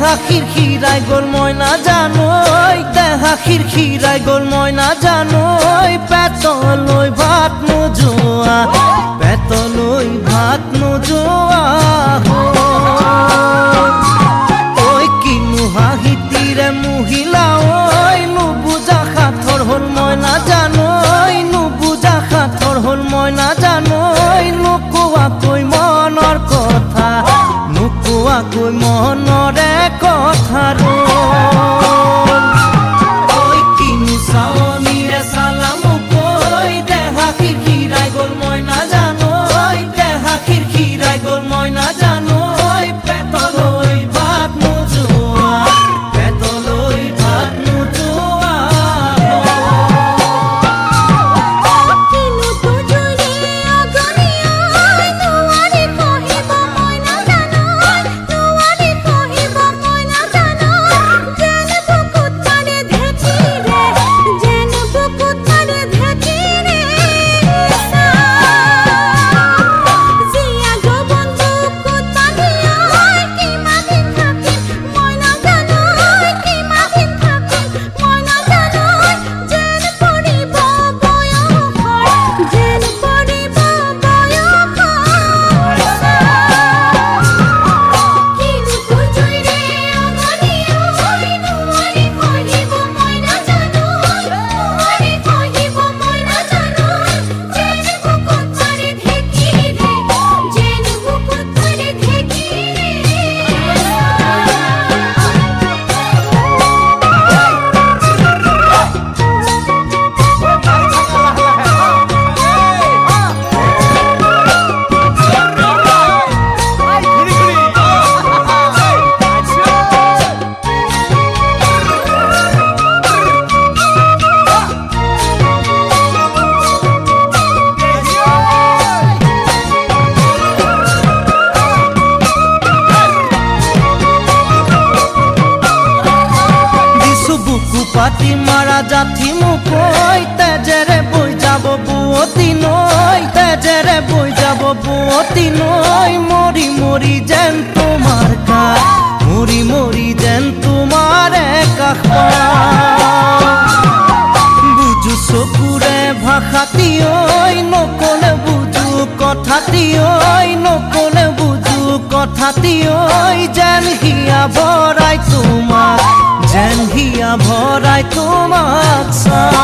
দেহা খিৰখিৰাই গ'ল মই নাজানো দেহা খিৰখিৰাই গ'ল মই নাজানো পেটলৈ ভাত নোযোৱা পেটলৈ ভাত নোযোৱা ঐ কিনো হাঁহিতিৰে মহিলা ঐ নুবুজা সাঁথৰ হ'ল মই নাজানো নুবুজা সাঁথৰ হ'ল মই নাজানো নোকোৱাকৈ মনৰ কথা নোকোৱাকৈ মনৰে কথাৰো ঐ পাতি মাৰা জাঠি মোক কৈ তেজেৰে বৈ যাব বুৱতী নৈ তেজেৰে বৈ যাব বুৱতী নৈ। মৰি মৰি যেন তোমাৰ কাষ মৰি মৰি যেন তোমাৰে কাষ বুজো চকুৰে ভাষাটি ঐ নকলে বুজো কথাটি ঐ নকলে বুজো কথাটি ঐ যেন হিয়া ভৰাই তোমাক। যেন